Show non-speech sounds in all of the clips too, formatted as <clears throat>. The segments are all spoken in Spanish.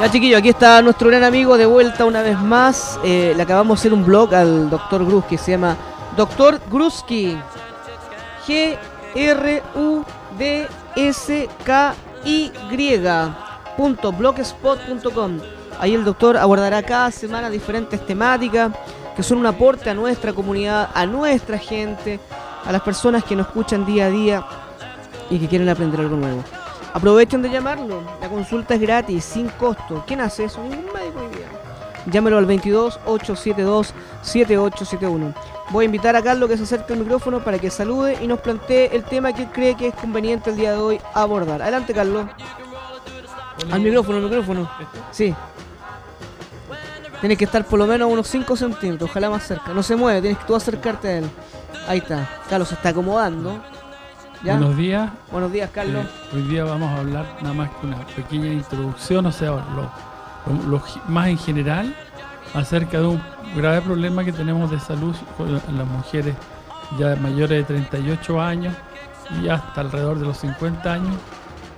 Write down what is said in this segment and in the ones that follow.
Ya chiquillo, aquí está nuestro gran amigo de vuelta una vez más. Eh, le acabamos de hacer un blog al doctor Gruz que se llama Doctor Gruski. G-R-U-D-S-K-Y. Ahí el doctor abordará cada semana diferentes temáticas que son un aporte a nuestra comunidad, a nuestra gente, a las personas que nos escuchan día a día y que quieren aprender algo nuevo. Aprovechen de llamarlo. La consulta es gratis, sin costo. ¿Quién hace eso? Ningún médico hoy día. Llámelo al 22 872 7871. Voy a invitar a Carlos que se acerque al micrófono para que salude y nos plantee el tema que él cree que es conveniente el día de hoy abordar. Adelante, Carlos. Al micrófono, al micrófono. Sí. Tienes que estar por lo menos unos 5 centímetros, ojalá más cerca. No se mueve, tienes que tú acercarte a él. Ahí está. Carlos se está acomodando. Buenos días. Buenos días, Carlos. Eh, hoy día vamos a hablar nada más que una pequeña introducción, o sea, lo, más en general acerca de un grave problema que tenemos de salud con las mujeres ya mayores de 38 años y hasta alrededor de los 50 años,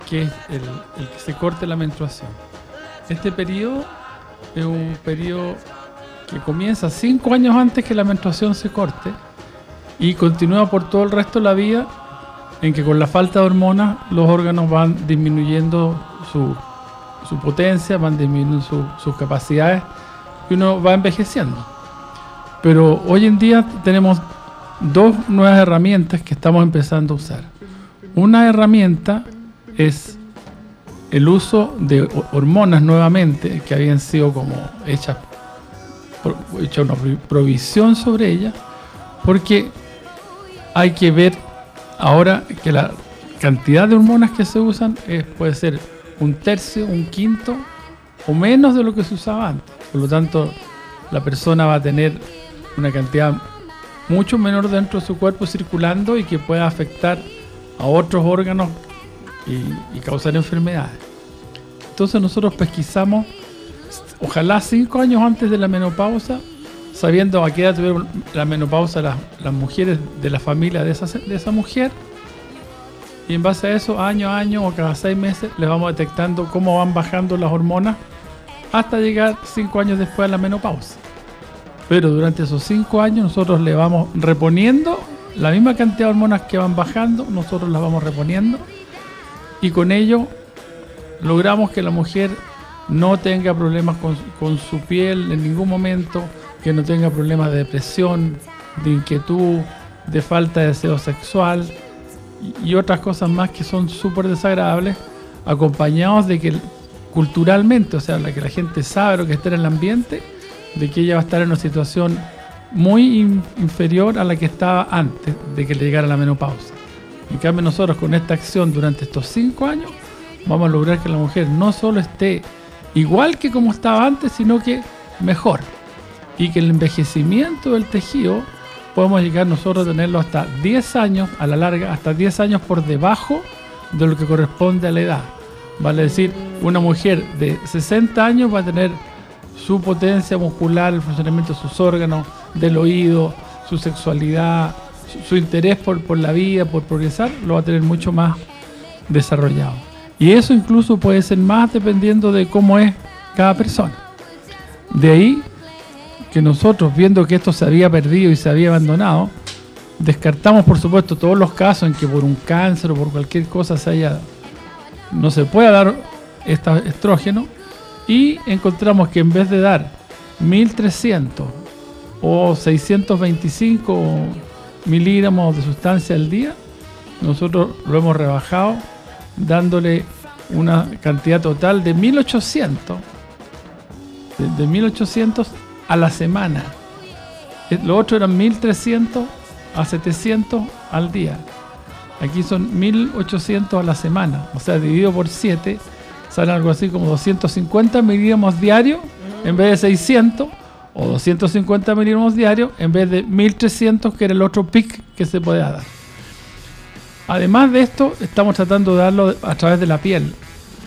que es el, el que se corte la menstruación. Este periodo es un periodo que comienza 5 años antes que la menstruación se corte y continúa por todo el resto de la vida en que con la falta de hormonas los órganos van disminuyendo su, potencia, van disminuyendo sus capacidades y uno va envejeciendo. Pero hoy en día tenemos dos nuevas herramientas que estamos empezando a usar. Una herramienta es el uso de hormonas nuevamente que habían sido como hechas, hecha una provisión sobre ellas, porque hay que ver Ahora que la cantidad de hormonas que se usan puede ser un tercio, un quinto o menos de lo que se usaba antes. Por lo tanto, la persona va a tener una cantidad mucho menor dentro de su cuerpo circulando y que pueda afectar a otros órganos y, causar enfermedades. Entonces nosotros pesquisamos, ojalá cinco años antes de la menopausa, sabiendo a qué edad tuvieron la menopausa las, mujeres de la familia de esa, mujer. Y en base a eso, año a año o cada seis meses, les vamos detectando cómo van bajando las hormonas hasta llegar cinco años después a la menopausa. Pero durante esos cinco años nosotros le vamos reponiendo la misma cantidad de hormonas que van bajando, nosotros las vamos reponiendo y con ello logramos que la mujer no tenga problemas con, con su piel en ningún momento, que no tenga problemas de depresión, de inquietud, de falta de deseo sexual y otras cosas más que son súper desagradables, acompañados de que culturalmente, o sea, la que la gente sabe lo que está en el ambiente, de que ella va a estar en una situación muy inferior a la que estaba antes de que le llegara la menopausa. En cambio, nosotros con esta acción durante estos cinco años vamos a lograr que la mujer no solo esté igual que como estaba antes, sino que mejor y que el envejecimiento del tejido podemos llegar nosotros a tenerlo hasta 10 años, a la larga, hasta 10 años por debajo de lo que corresponde a la edad. Vale decir, una mujer de 60 años va a tener su potencia muscular, el funcionamiento de sus órganos, del oído, su sexualidad, su, interés por, por la vida, por progresar, lo va a tener mucho más desarrollado. Y eso incluso puede ser más dependiendo de cómo es cada persona. De ahí que nosotros, viendo que esto se había perdido y se había abandonado, descartamos por supuesto todos los casos en que por un cáncer o por cualquier cosa se haya, no se pueda dar este estrógeno y encontramos que en vez de dar 1300 o 625 miligramos de sustancia al día, nosotros lo hemos rebajado dándole una cantidad total de 1800 de, de 1800 a la semana. Eh, lo otro eran 1300 a 700 al día. Aquí son 1800 a la semana. O sea, dividido por 7, sale algo así como 250 miligramos diarios en vez de 600. O 250 miligramos diarios en vez de 1300 que era el otro pic que se podía dar. Además de esto, estamos tratando de darlo a través de la piel,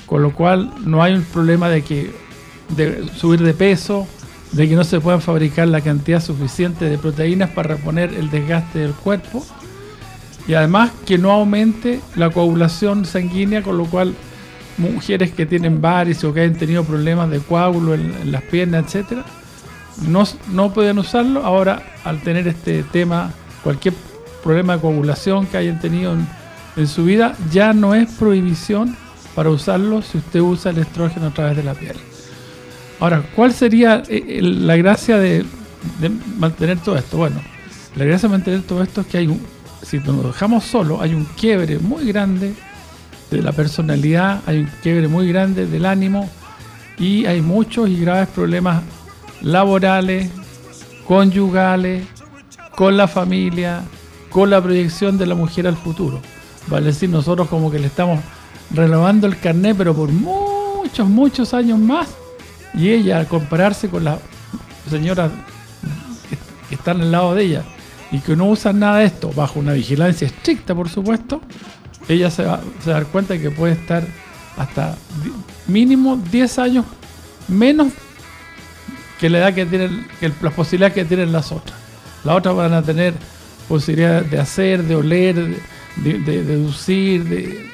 con lo cual no hay un problema de que de subir de peso de que no se puedan fabricar la cantidad suficiente de proteínas para reponer el desgaste del cuerpo y además que no aumente la coagulación sanguínea, con lo cual mujeres que tienen varices o que han tenido problemas de coágulo en, las piernas, etcétera, no, no pueden usarlo. Ahora, al tener este tema, cualquier problema de coagulación que hayan tenido en, en su vida, ya no es prohibición para usarlo si usted usa el estrógeno a través de la piel. Ahora, ¿cuál sería eh, la gracia de, mantener todo esto? Bueno, la gracia de mantener todo esto es que hay un, si nos dejamos solo, hay un quiebre muy grande de la personalidad, hay un quiebre muy grande del ánimo y hay muchos y graves problemas laborales, conyugales, con la familia, con la proyección de la mujer al futuro. Vale decir, nosotros como que le estamos renovando el carnet, pero por muchos, muchos años más. Y ella, al compararse con las señoras que están al lado de ella y que no usan nada de esto, bajo una vigilancia estricta, por supuesto, ella se va, a dar cuenta de que puede estar hasta mínimo 10 años menos que la edad que tienen, que las posibilidades que tienen las otras. Las otras van a tener posibilidades de hacer, de oler, de, deducir, de,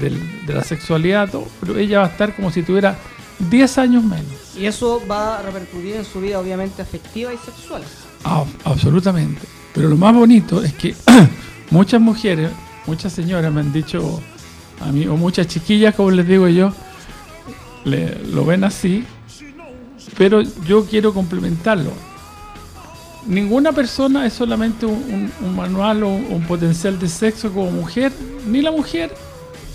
de, la sexualidad, pero ella va a estar como si tuviera 10 años menos. Y eso va a repercutir en su vida obviamente afectiva y sexual. Ah, absolutamente. Pero lo más bonito es que <clears throat> muchas mujeres, muchas señoras me han dicho a mí, o muchas chiquillas, como les digo yo, le, lo ven así, pero yo quiero complementarlo. Ninguna persona es solamente un, manual o un potencial de sexo como mujer, ni la mujer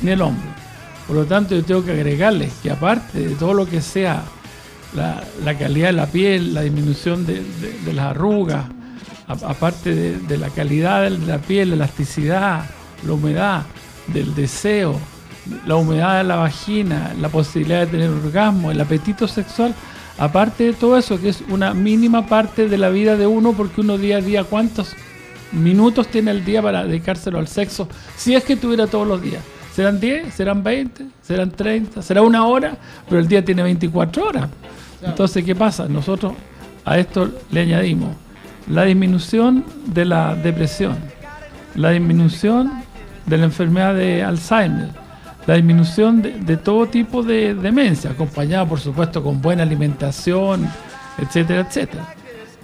ni el hombre. Por lo tanto, yo tengo que agregarles que aparte de todo lo que sea la, calidad de la piel, la disminución de, las arrugas, aparte de, la calidad de la piel, la elasticidad, la humedad, del deseo, la humedad de la vagina, la posibilidad de tener orgasmo, el apetito sexual, aparte de todo eso, que es una mínima parte de la vida de uno, porque uno día a día, ¿cuántos minutos tiene el día para dedicárselo al sexo? Si es que tuviera todos los días. ¿Serán 10? ¿Serán 20? ¿Serán 30? ¿Será una hora? Pero el día tiene 24 horas. Entonces, ¿qué pasa? Nosotros a esto le añadimos la disminución de la depresión, la disminución de la enfermedad de Alzheimer, la disminución de, todo tipo de demencia, acompañada por supuesto con buena alimentación, etcétera, etcétera.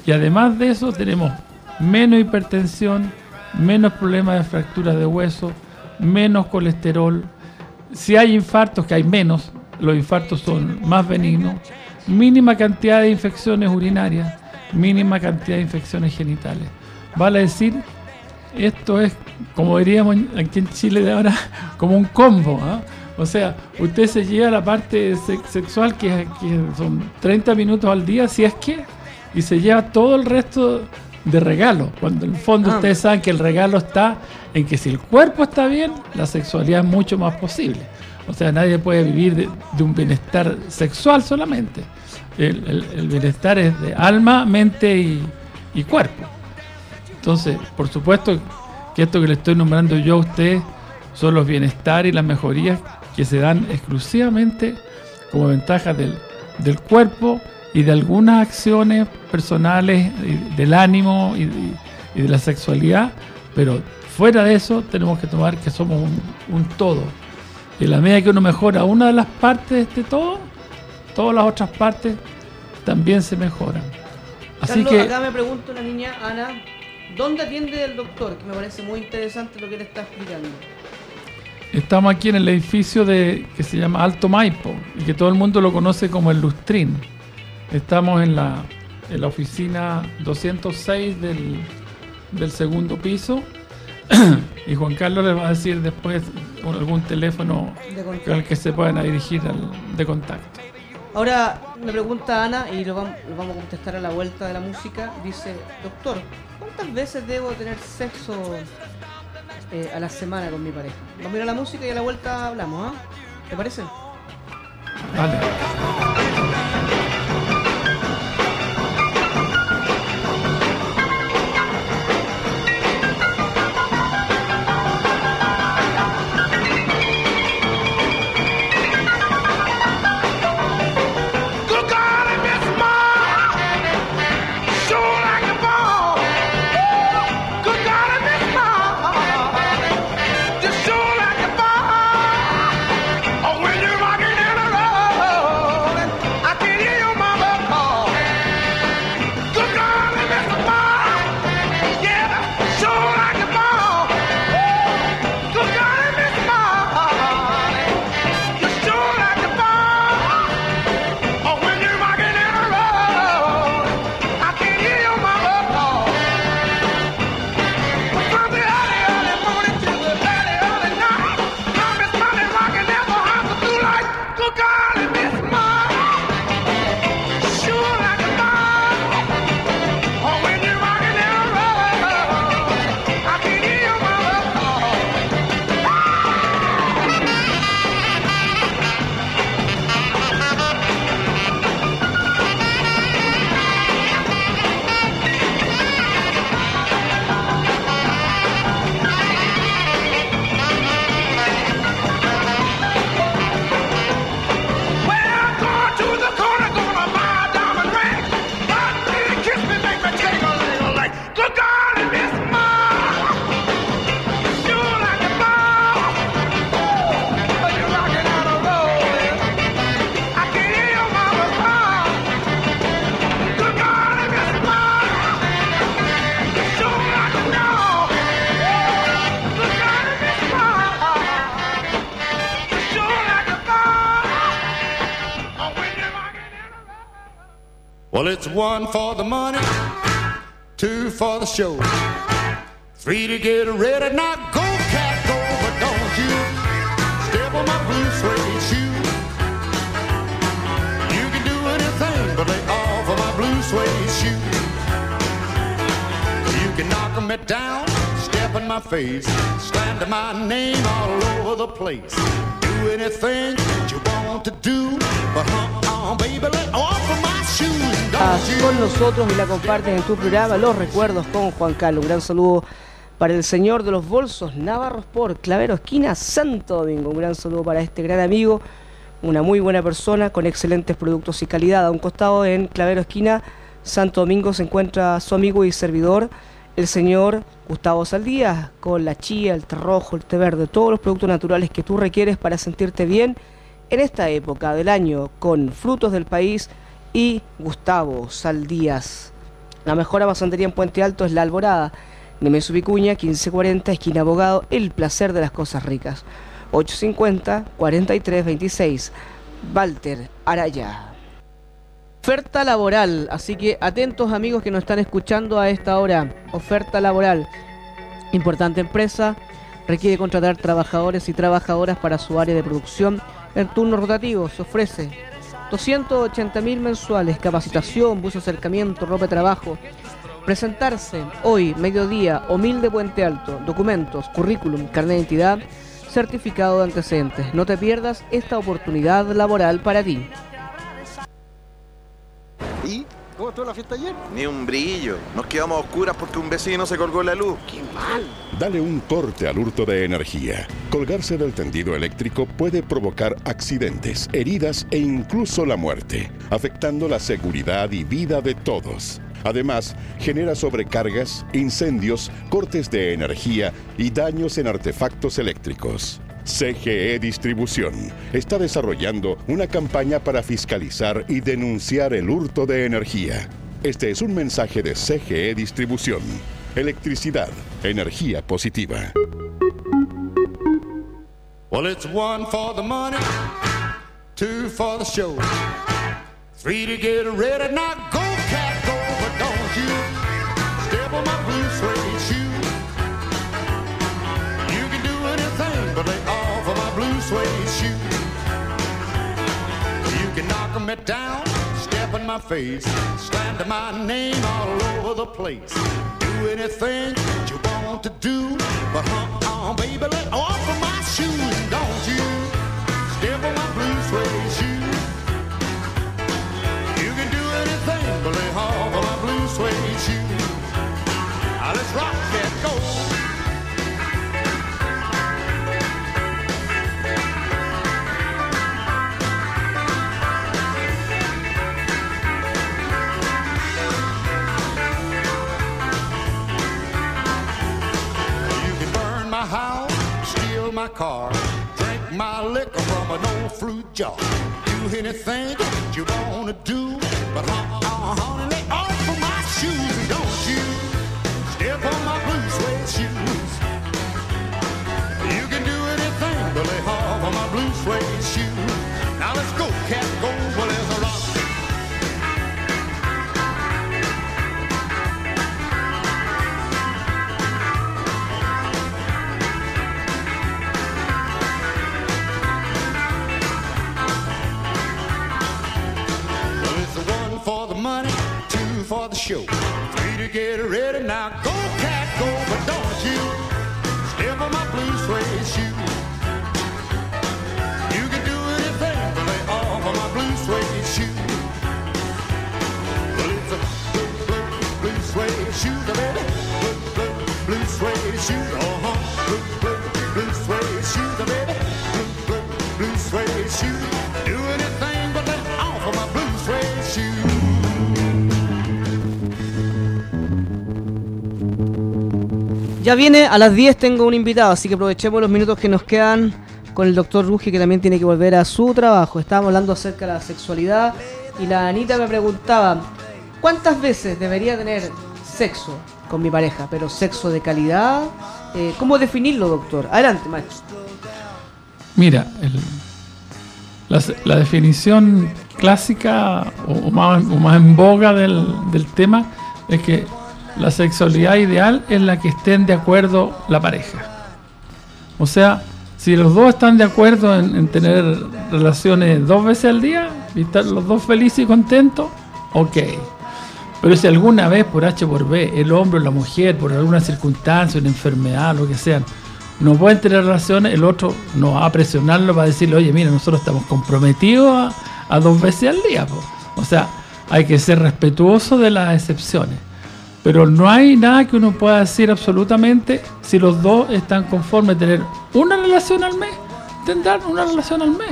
Y además de eso tenemos menos hipertensión, menos problemas de fracturas de hueso, menos colesterol. Si hay infartos, que hay menos, los infartos son más benignos, mínima cantidad de infecciones urinarias, mínima cantidad de infecciones genitales. Vale decir, esto es, como diríamos aquí en Chile de ahora, <laughs> como un combo. ¿ah? O sea, usted se lleva la parte sexual, que, son 30 minutos al día, si es que, y se lleva todo el resto de regalo. Cuando en el fondo ah. ustedes saben que el regalo está en que si el cuerpo está bien, la sexualidad es mucho más posible. O sea, nadie puede vivir de, un bienestar sexual solamente. El, bienestar es de alma, mente y, cuerpo. Entonces, por supuesto que esto que le estoy nombrando yo a usted son los bienestar y las mejorías que se dan exclusivamente como ventaja del, del cuerpo y de algunas acciones personales del ánimo y, de la sexualidad, pero fuera de eso tenemos que tomar que somos un, todo. Y en la medida que uno mejora una de las partes de este todo, todas las otras partes también se mejoran. Así que acá me pregunta una niña, Ana, ¿dónde atiende el doctor? Que me parece muy interesante lo que le está explicando. Estamos aquí en el edificio de que se llama Alto Maipo y que todo el mundo lo conoce como el Lustrín. Estamos en la, en la oficina 206 del, del segundo piso <clears throat> y Juan Carlos les va a decir después algún teléfono al que se puedan dirigir de contacto. Ahora me pregunta Ana y lo vamos, a contestar a la vuelta de la música. Dice, doctor, ¿cuántas veces debo tener sexo eh, a la semana con mi pareja? Vamos a ir a la música y a la vuelta hablamos, ¿ah? ¿Te parece? Vale. Well, it's one for the money, two for the show, three to get ready. Now go, cat, go, but don't you step on my blue suede shoe. You can do anything but lay off of my blue suede shoe. You can knock me down, step in my face, slander my name all over the place. Con nosotros y la comparten en tu programa Los Recuerdos con Juan Carlos. Un gran saludo para el señor de los bolsos, Navarro por Clavero Esquina, Santo Domingo. Un gran saludo para este gran amigo, una muy buena persona con excelentes productos y calidad. A un costado en Clavero Esquina, Santo Domingo, se encuentra su amigo y servidor, el señor Gustavo Saldías, con la chía, el té rojo, el té verde, todos los productos naturales que tú requieres para sentirte bien en esta época del año, con frutos del país y Gustavo Saldías. La mejor amasantería en Puente Alto es La Alborada. Nemesu Vicuña, 1540, esquina Abogado, El Placer de las Cosas Ricas. 850-4326. Walter Araya. Oferta laboral, así que atentos amigos que nos están escuchando a esta hora. Oferta laboral. Importante empresa, requiere contratar trabajadores y trabajadoras para su área de producción. En turno rotativo se ofrece 280 mil mensuales, capacitación, bus acercamiento, ropa de trabajo. Presentarse hoy, mediodía, humilde Puente Alto, documentos, currículum, carnet de identidad, certificado de antecedentes. No te pierdas esta oportunidad laboral para ti. La fiesta ayer? Ni un brillo. Nos quedamos a oscuras porque un vecino se colgó la luz. ¡Qué mal! Dale un corte al hurto de energía. Colgarse del tendido eléctrico puede provocar accidentes, heridas e incluso la muerte, afectando la seguridad y vida de todos. Además, genera sobrecargas, incendios, cortes de energía y daños en artefactos eléctricos. CGE Distribución está desarrollando una campaña para fiscalizar y denunciar el hurto de energía. Este es un mensaje de CGE Distribución. Electricidad, energía positiva. Well, it's one for the money, two for the show, three to get ready. Now suede shoe. You can knock me down, step in my face, slander my name all over the place. Do anything that you want to do, but huh, baby, let off of my shoes, don't you? Step on my blue suede shoe. You can do anything but lay off of my blue suede shoe. Now let's rock that go. My car, drink my liquor from an old fruit jar. Do anything that you wanna do, but uh, uh, honey, lay off of my shoes, and don't you step on my blue suede shoes. You can do anything, but lay off of my blue suede shoes. Now let's go, cat, go, show. Three to get ready now. Go, cat, go, but don't you step on my blue suede shoe. You can do anything but lay off of my blue suede shoe. Well, it's a blue, blue, blue suede shoe, baby. Blue, blue, blue suede shoe. Uh-huh. Blue, blue, blue suede shoe, baby. Blue, blue, blue suede shoe. Do anything Ya viene, a las 10 tengo un invitado, así que aprovechemos los minutos que nos quedan con el doctor Ruge, que también tiene que volver a su trabajo. Estábamos hablando acerca de la sexualidad y la Anita me preguntaba, ¿cuántas veces debería tener sexo con mi pareja? Pero sexo de calidad, eh, ¿cómo definirlo, doctor? Adelante, maestro. Mira, el- la, definición clásica o, más, en boga del tema es que la sexualidad ideal es la que estén de acuerdo la pareja. O sea, si los dos están de acuerdo en, en tener relaciones dos veces al día y están los dos felices y contentos, ok. Pero si alguna vez por H por B el hombre o la mujer, por alguna circunstancia, una enfermedad, lo que sea, no pueden tener relaciones, el otro no va a presionarlo para decirle, oye, mira, nosotros estamos comprometidos a, dos veces al día. po". O sea, hay que ser respetuoso de las excepciones. Pero no hay nada que uno pueda decir absolutamente si los dos están conformes tener una relación al mes, tendrán una relación al mes.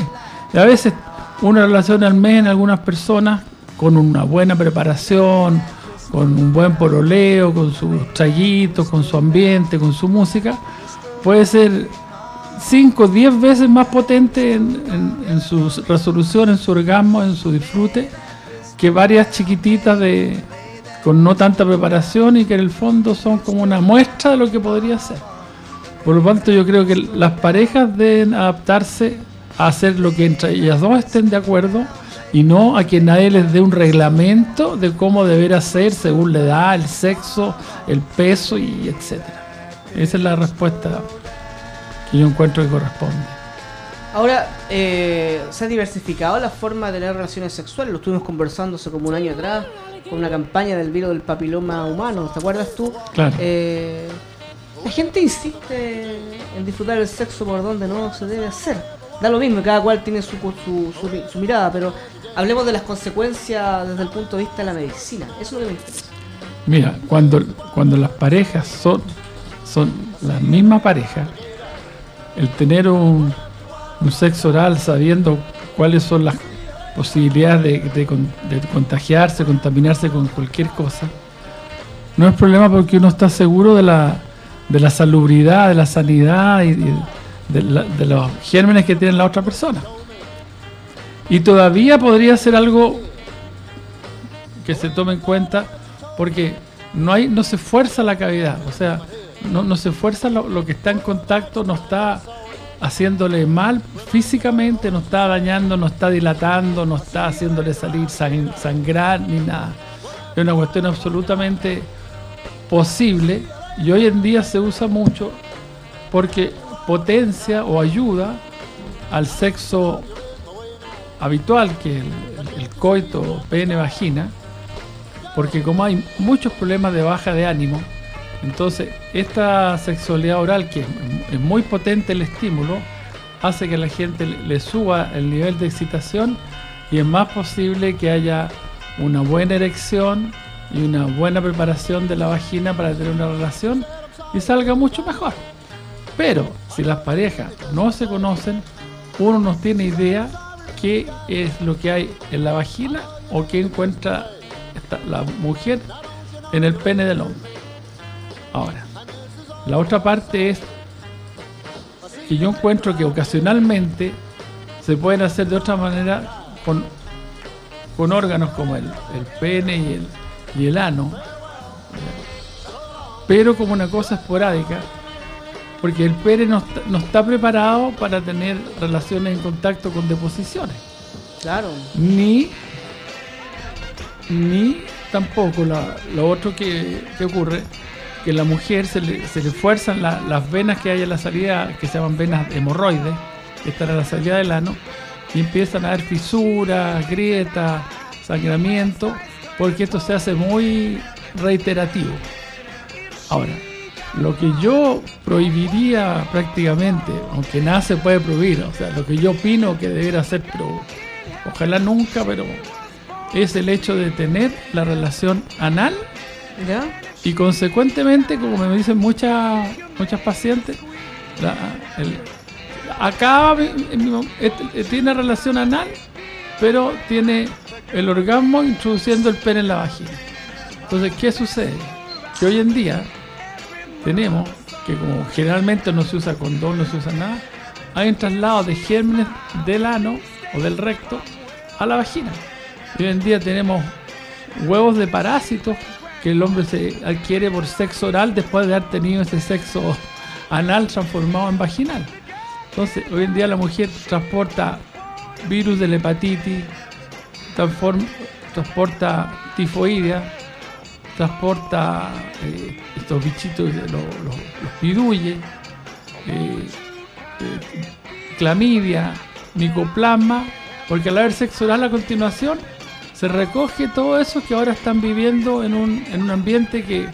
Y a veces una relación al mes en algunas personas con una buena preparación, con un buen pololeo, con sus traguitos, con su ambiente, con su música, puede ser 5 o 10 veces más potente en, en- en su resolución, en su orgasmo, en su disfrute, que varias chiquititas de con no tanta preparación y que en el fondo son como una muestra de lo que podría ser. Por lo tanto, yo creo que las parejas deben adaptarse a hacer lo que entre ellas dos estén de acuerdo y no a que nadie les dé un reglamento de cómo deber ser según la edad, el sexo, el peso y etcétera. Esa es la respuesta que yo encuentro que corresponde. Ahora, eh, se ha diversificado la forma de tener relaciones sexuales. Lo estuvimos conversando hace como un año atrás con una campaña del virus del papiloma humano. ¿Te acuerdas tú? Claro. Eh, la gente insiste en disfrutar el sexo por donde no se debe hacer. Da lo mismo, cada cual tiene su, su, su- su mirada, pero hablemos de las consecuencias desde el punto de vista de la medicina. Eso es lo que me interesa. Mira, cuando, cuando las parejas son, son la misma pareja, el tener un, un sexo oral sabiendo cuáles son las posibilidades de, de de contagiarse, contaminarse con cualquier cosa, no es problema porque uno está seguro de la, de la salubridad, de la sanidad y, de los gérmenes que tiene la otra persona. Y todavía podría ser algo que se tome en cuenta porque no hay no se fuerza la cavidad o sea no, no se fuerza lo, lo que está en contacto no está haciéndole mal físicamente no está dañando no está dilatando no está haciéndole salir sang- sangrar ni nada. Es una cuestión absolutamente posible y hoy en día se usa mucho porque potencia o ayuda al sexo habitual que el, el- coito pene vagina porque como hay muchos problemas de baja de ánimo, entonces esta sexualidad oral, que es, muy potente el estímulo, hace que la gente le, suba el nivel de excitación y es más posible que haya una buena erección y una buena preparación de la vagina para tener una relación y salga mucho mejor. Pero si las parejas no se conocen, uno no tiene idea qué es lo que hay en la vagina o qué encuentra la mujer en el pene del hombre. Ahora, la otra parte es que yo encuentro que ocasionalmente se pueden hacer de otra manera con, con órganos como el, el pene y el, y el ano, pero como una cosa esporádica, porque el pene no está, no está preparado para tener relaciones en contacto con deposiciones Claro. ni ni tampoco la- lo otro que, que ocurre que la mujer se le, se le fuerzan la- las venas que hay en la salida que se llaman venas hemorroides que están a la salida del ano y empiezan a haber fisuras, grietas, sangramiento porque esto se hace muy reiterativo. Ahora, lo que yo prohibiría prácticamente, aunque nada se puede prohibir, o sea, lo que yo opino que debería hacer, pero ojalá nunca, pero es el hecho de tener la relación anal ¿Ya? Y consecuentemente, como me dicen muchas muchas pacientes, la- mi- mi- este- tiene relación anal, pero tiene el orgasmo introduciendo el pene en la vagina. Entonces, ¿qué sucede? Que hoy en día tenemos que como generalmente no se usa condón, no se usa nada, hay un traslado de gérmenes del ano o del recto a la vagina. Hoy en día tenemos huevos de parásitos que el hombre se adquiere por sexo oral después de haber tenido ese sexo anal transformado en vaginal. Entonces, hoy en día la mujer transporta virus de la hepatitis, transporta tifoidea, transporta eh, estos bichitos, los, los, los eh, eh, clamidia, micoplasma, porque al haber sexo oral a continuación se recoge todo eso que ahora están viviendo en un, en un ambiente que,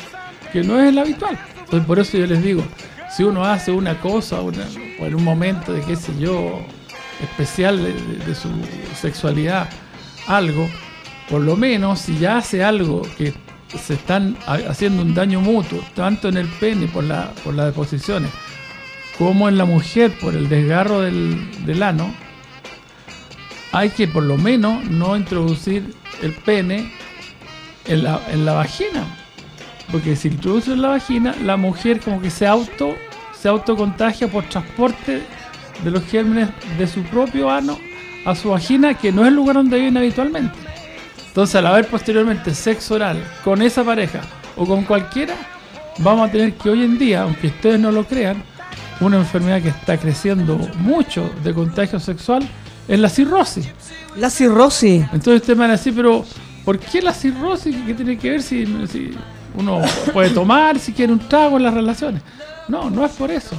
que no es el habitual. Entonces por eso yo les digo, si uno hace una cosa o en un momento de qué sé yo, especial de, de- su sexualidad, algo, por lo menos si ya hace algo que se están ha- haciendo un daño mutuo, tanto en el pene por, la, por las deposiciones, como en la mujer por el desgarro del, del ano, hay que por lo menos no introducir el pene en la, en la vagina. Porque si introduce en la vagina, la mujer como que se auto se autocontagia por transporte de los gérmenes de su propio ano a su vagina, que no es el lugar donde viven habitualmente. Entonces, al haber posteriormente sexo oral con esa pareja o con cualquiera, vamos a tener que hoy en día, aunque ustedes no lo crean, una enfermedad que está creciendo mucho de contagio sexual es la cirrosis. La cirrosis. Entonces ustedes me van a decir, pero ¿por qué la cirrosis? ¿Qué tiene que ver si, si uno puede tomar, si quiere un trago en las relaciones? No, no es por eso.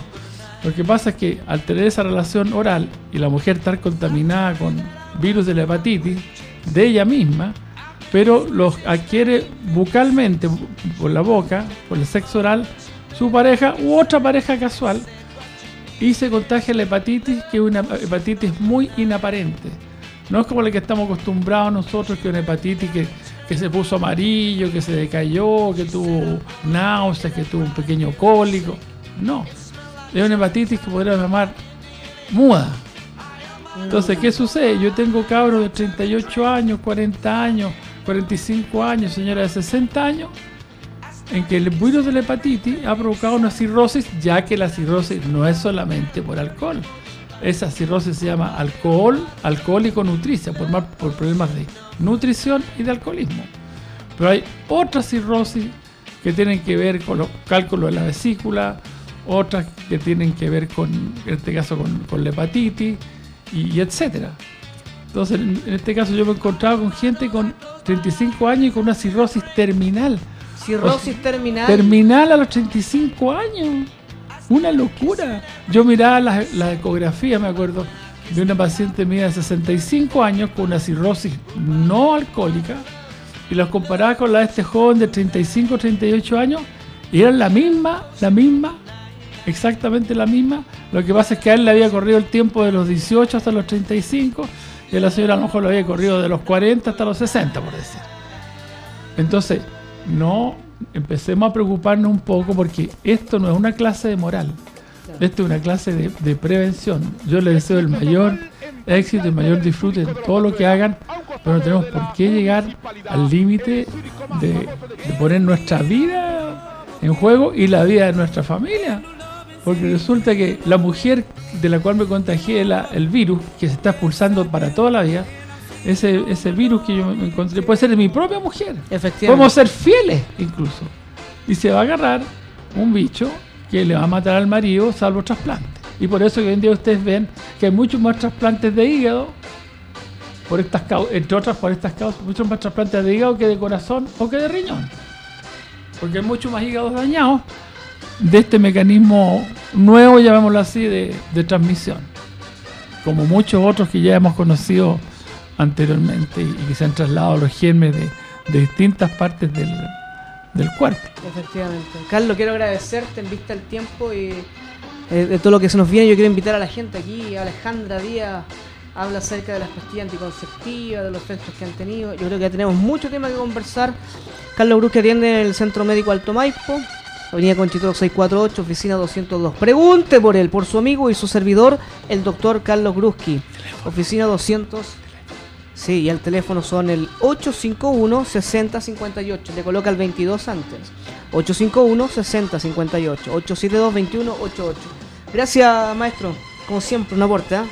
Lo que pasa es que al tener esa relación oral y la mujer estar contaminada con virus de la hepatitis de ella misma, pero los adquiere bucalmente por la boca, por el sexo oral, su pareja u otra pareja casual y se contagia la hepatitis, que es una hepatitis muy inaparente. No es como la que estamos acostumbrados nosotros, que es una hepatitis que, que se puso amarillo, que se decayó, que tuvo náuseas, que tuvo un pequeño cólico. No, es una hepatitis que podríamos llamar muda. Entonces, ¿qué sucede? Yo tengo cabros de 38 años, 40 años, 45 años, señora de 60 años, en que el virus de la hepatitis ha provocado una cirrosis, ya que la cirrosis no es solamente por alcohol. Esa cirrosis se llama alcohol, alcohólico nutricia, por, más- por problemas de nutrición y de alcoholismo. Pero hay otras cirrosis que tienen que ver con los cálculos de la vesícula, otras que tienen que ver con, en este caso, con, con la hepatitis, y, y etcétera. Entonces, en, en este caso yo me he encontrado con gente con 35 años y con una cirrosis terminal. Cirrosis terminal. Terminal a los 35 años. Una locura. Yo miraba la, la ecografía, me acuerdo, de una paciente mía de 65 años con una cirrosis no alcohólica y los comparaba con la de este joven de 35 38 años y eran la misma, la misma, exactamente la misma. Lo que pasa es que a él le había corrido el tiempo de los 18 hasta los 35 y a la señora a lo mejor lo había corrido de los 40 hasta los 60, por decir. Entonces, no empecemos a preocuparnos un poco porque esto no es una clase de moral. Esto es una clase de, de prevención. Yo les deseo el mayor éxito, el mayor disfrute en todo lo que hagan, pero no tenemos por qué llegar al límite de, de poner nuestra vida en juego y la vida de nuestra familia. Porque resulta que la mujer de la cual me contagié la- el virus, que se está expulsando para toda la vida, ese, ese virus que yo me encontré puede ser de mi propia mujer. Efectivamente. Podemos ser fieles incluso. Y se va a agarrar un bicho que le va a matar al marido salvo trasplante. Y por eso que hoy en día ustedes ven que hay muchos más trasplantes de hígado, por estas entre otras por estas causas, muchos más trasplantes de hígado que de corazón o que de riñón. Porque hay muchos más hígados dañados de este mecanismo nuevo, llamémoslo así, de, de transmisión. Como muchos otros que ya hemos conocido anteriormente y que se han trasladado los gérmenes de, de distintas partes del, del cuerpo. Efectivamente. Carlos, quiero agradecerte en vista del tiempo y eh, de todo lo que se nos viene. Yo quiero invitar a la gente aquí. Alejandra Díaz habla acerca de las pastillas anticonceptivas, de los efectos que han tenido. Yo creo que tenemos mucho tema que conversar. Carlos Brusque atiende en el Centro Médico Alto Maipo. Avenida Conchito 648, oficina 202. Pregunte por él, por su amigo y su servidor, el doctor Carlos Gruski. Oficina 200. Sí, y el teléfono son el 851-6058. Le coloca el 22 antes. 851-6058. 872-2188. Gracias, maestro. Como siempre, un aporte. ¿ah?